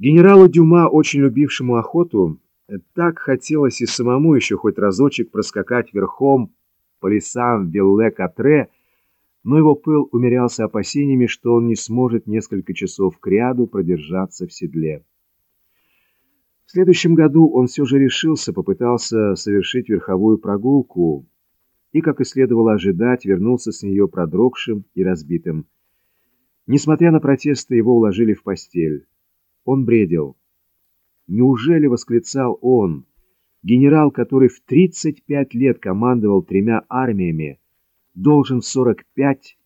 Генералу Дюма, очень любившему охоту, так хотелось и самому еще хоть разочек проскакать верхом по лесам Вилле-Катре, но его пыл умерялся опасениями, что он не сможет несколько часов кряду продержаться в седле. В следующем году он все же решился, попытался совершить верховую прогулку и, как и следовало ожидать, вернулся с нее продрогшим и разбитым. Несмотря на протесты, его уложили в постель. Он бредил. Неужели, восклицал он, генерал, который в 35 лет командовал тремя армиями, должен в 45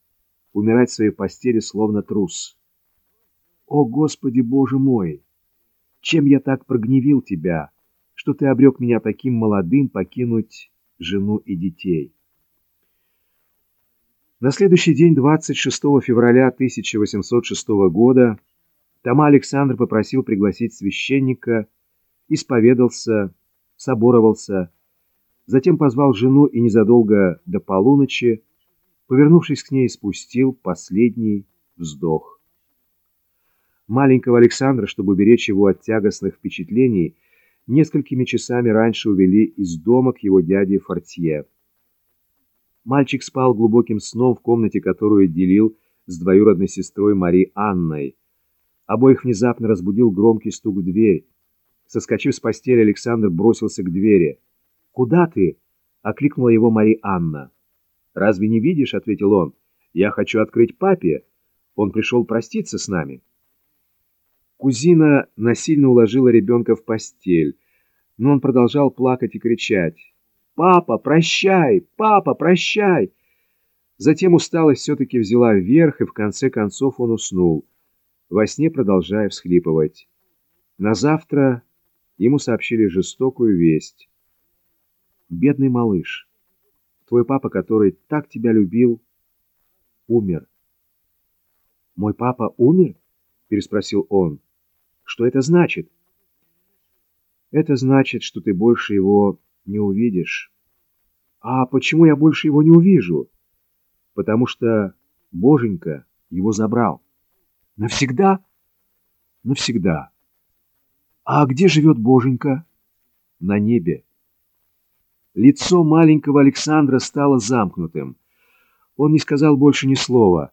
умирать в своей постели словно трус? О, Господи Боже мой! Чем я так прогневил тебя, что ты обрек меня таким молодым покинуть жену и детей? На следующий день, 26 февраля 1806 года, Тома Александр попросил пригласить священника, исповедался, соборовался, затем позвал жену и незадолго до полуночи, повернувшись к ней, спустил последний вздох. Маленького Александра, чтобы уберечь его от тягостных впечатлений, несколькими часами раньше увели из дома к его дяде Фортье. Мальчик спал глубоким сном в комнате, которую делил с двоюродной сестрой Мари Анной. Обоих внезапно разбудил громкий стук в дверь. Соскочив с постели, Александр бросился к двери. «Куда ты?» — окликнула его Мари Анна. «Разве не видишь?» — ответил он. «Я хочу открыть папе. Он пришел проститься с нами». Кузина насильно уложила ребенка в постель, но он продолжал плакать и кричать. «Папа, прощай! Папа, прощай!» Затем усталость все-таки взяла вверх, и в конце концов он уснул, во сне продолжая всхлипывать. На завтра ему сообщили жестокую весть. «Бедный малыш, твой папа, который так тебя любил, умер». «Мой папа умер?» — переспросил он. Что это значит? Это значит, что ты больше его не увидишь. А почему я больше его не увижу? Потому что Боженька его забрал. Навсегда? Навсегда. А где живет Боженька? На небе. Лицо маленького Александра стало замкнутым. Он не сказал больше ни слова.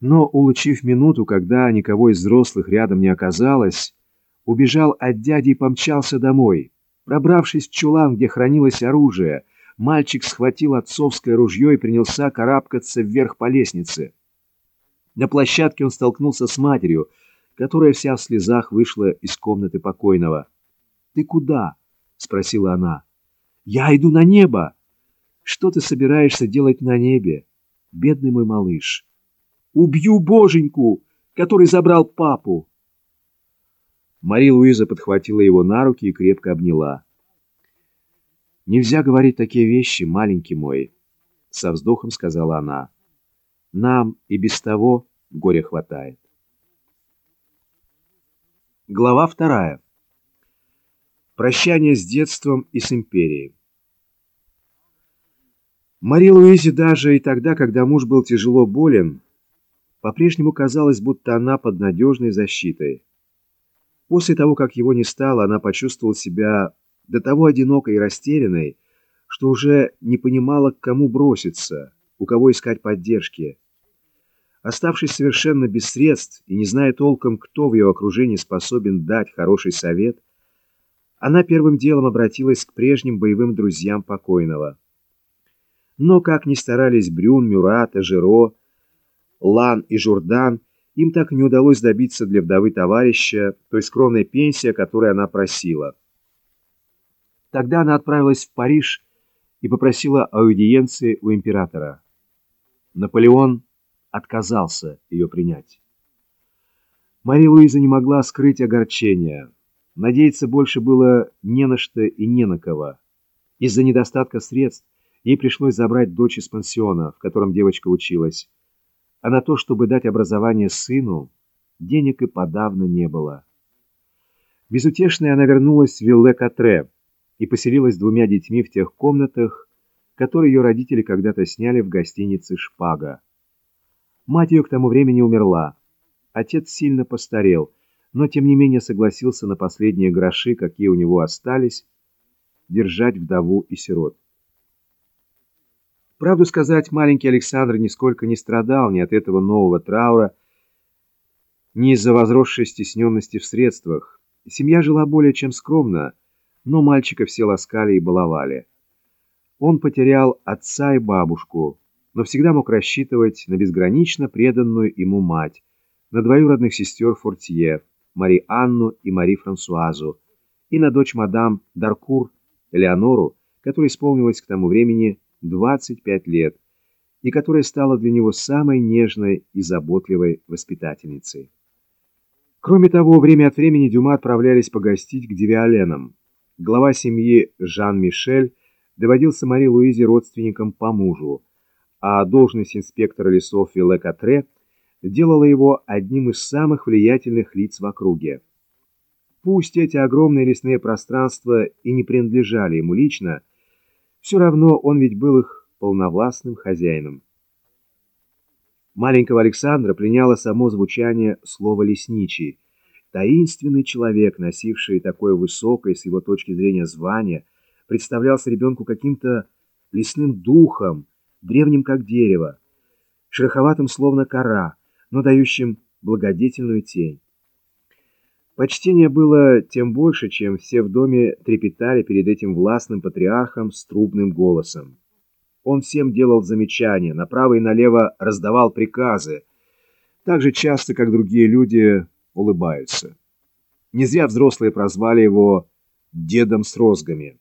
Но, улучив минуту, когда никого из взрослых рядом не оказалось, убежал от дяди и помчался домой. Пробравшись в чулан, где хранилось оружие, мальчик схватил отцовское ружье и принялся карабкаться вверх по лестнице. На площадке он столкнулся с матерью, которая вся в слезах вышла из комнаты покойного. «Ты куда?» — спросила она. «Я иду на небо!» «Что ты собираешься делать на небе, бедный мой малыш?» Убью боженьку, который забрал папу!» Мария Луиза подхватила его на руки и крепко обняла. «Нельзя говорить такие вещи, маленький мой», — со вздохом сказала она. «Нам и без того горя хватает». Глава вторая. Прощание с детством и с империей. Мария Луизе даже и тогда, когда муж был тяжело болен, по-прежнему казалось, будто она под надежной защитой. После того, как его не стало, она почувствовала себя до того одинокой и растерянной, что уже не понимала, к кому броситься, у кого искать поддержки. Оставшись совершенно без средств и не зная толком, кто в ее окружении способен дать хороший совет, она первым делом обратилась к прежним боевым друзьям покойного. Но, как ни старались Брюн, Мюрат, Эжеро, Лан и Журдан, им так и не удалось добиться для вдовы товарища той скромной пенсии, о которой она просила. Тогда она отправилась в Париж и попросила аудиенции у императора. Наполеон отказался ее принять. Мария Луиза не могла скрыть огорчения. Надеяться больше было не на что и не на кого. Из-за недостатка средств ей пришлось забрать дочь из пансиона, в котором девочка училась а на то, чтобы дать образование сыну, денег и подавно не было. Безутешная она вернулась в Вилле-Катре и поселилась с двумя детьми в тех комнатах, которые ее родители когда-то сняли в гостинице «Шпага». Мать ее к тому времени умерла. Отец сильно постарел, но тем не менее согласился на последние гроши, какие у него остались, держать вдову и сирот. Правду сказать, маленький Александр нисколько не страдал ни от этого нового траура, ни из-за возросшей стесненности в средствах. Семья жила более чем скромно, но мальчика все ласкали и баловали. Он потерял отца и бабушку, но всегда мог рассчитывать на безгранично преданную ему мать, на двоюродных сестер Фортье, Мари Анну и Мари Франсуазу, и на дочь мадам Даркур, Элеонору, которой исполнилось к тому времени 25 лет, и которая стала для него самой нежной и заботливой воспитательницей. Кроме того, время от времени Дюма отправлялись погостить к Девиоленам. Глава семьи Жан-Мишель доводился Мари Луизе родственником по мужу, а должность инспектора лесов Вилле Катре делала его одним из самых влиятельных лиц в округе. Пусть эти огромные лесные пространства и не принадлежали ему лично, все равно он ведь был их полновластным хозяином. Маленького Александра пленяло само звучание слова «лесничий», Таинственный человек, носивший такое высокое с его точки зрения звание, представлялся ребенку каким-то лесным духом, древним как дерево, шероховатым словно кора, но дающим благодетельную тень. Почтение было тем больше, чем все в доме трепетали перед этим властным патриархом с трубным голосом. Он всем делал замечания, направо и налево раздавал приказы, так же часто, как другие люди улыбаются. Не зря взрослые прозвали его «дедом с розгами».